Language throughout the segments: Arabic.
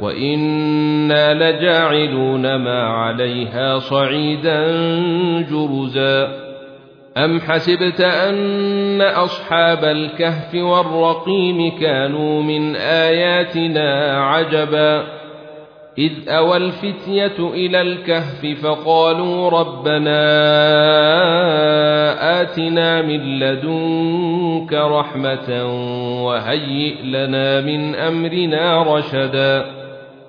وإنا لجاعلون ما عليها صعيدا جرزا أم حسبت أن أصحاب الكهف والرقيم كانوا من آياتنا عجبا إذ أوى الفتية إلى الكهف فقالوا ربنا آتنا من لدنك رحمة وهيئ لنا من أمرنا رشدا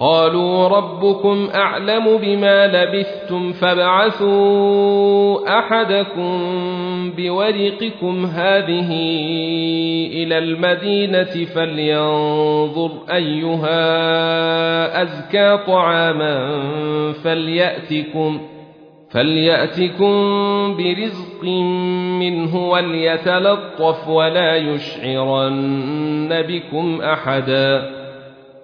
قالوا ربكم أعلم بما لبثتم فابعثوا أحدكم بورقكم هذه إلى المدينة فلينظر أيها أزكى طعاما فليأتكم فليأتكم برزق منه وليتلطف ولا يشعرن بكم أحدا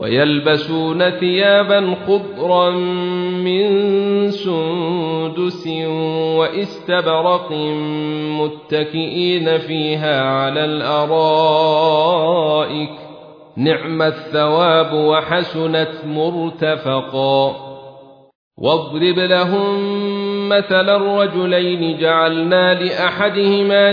ويلبسون ثيابا خضرا من سندس واستبرق متكئين فيها على الأرائك. نعم الثواب وحسنت مرتفقا. واضرب لهم مثل الرجلين جعلنا لأحدهما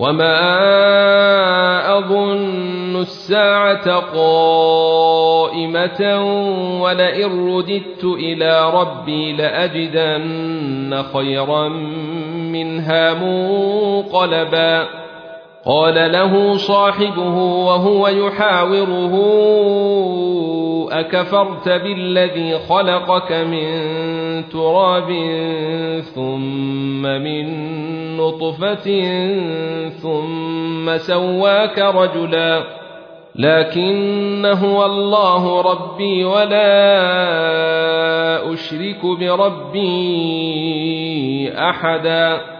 وما اظن الساعة قائمه ولئن رددت إلى ربي لاجدن خيرا منها منقلبا قال له صاحبه وهو يحاوره أكفرت بالذي خلقك من تراب ثم من نطفة ثم سواك رجلا لكن هو الله ربي ولا أشرك بربي أحدا.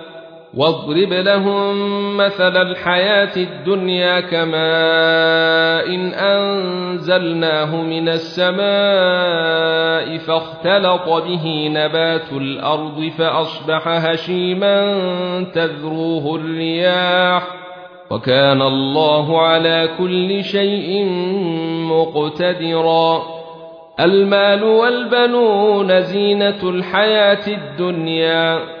واضرب لهم مثل الحياة الدنيا كماء إن أنزلناه من السماء فاختلط به نبات الأرض فأصبح هشيما تذروه الرياح وكان الله على كل شيء مقتدرا المال والبنون زينة الحياة الدنيا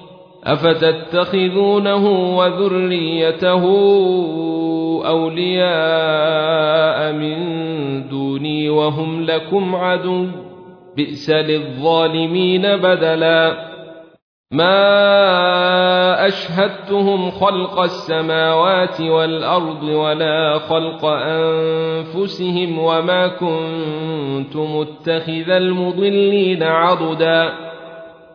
أفتتخذونه وذريته أولياء من دوني وهم لكم عدو بئس للظالمين بدلا ما أشهدتهم خلق السماوات والأرض ولا خلق أنفسهم وما كنت متخذ المضلين عضدا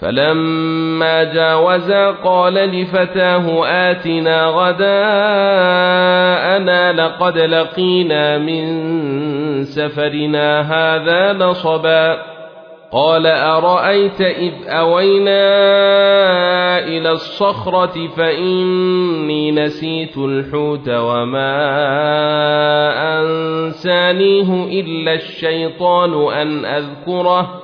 فلما جاوزا قال لفتاه آتنا غداءنا لقد لقينا من سفرنا هذا نصبا. قال أرأيت إذ أوينا إلى الصخرة فإني نسيت الحوت وما أنسانيه إلا الشيطان أن أذكره.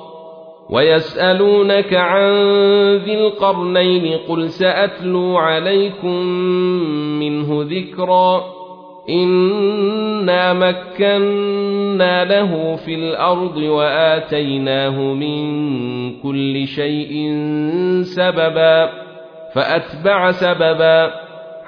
ويسألونك عن ذي القرنين قل سأتلو عليكم منه ذكرا إنا مكنا له في الأرض وآتيناه من كل شيء سببا فأتبع سببا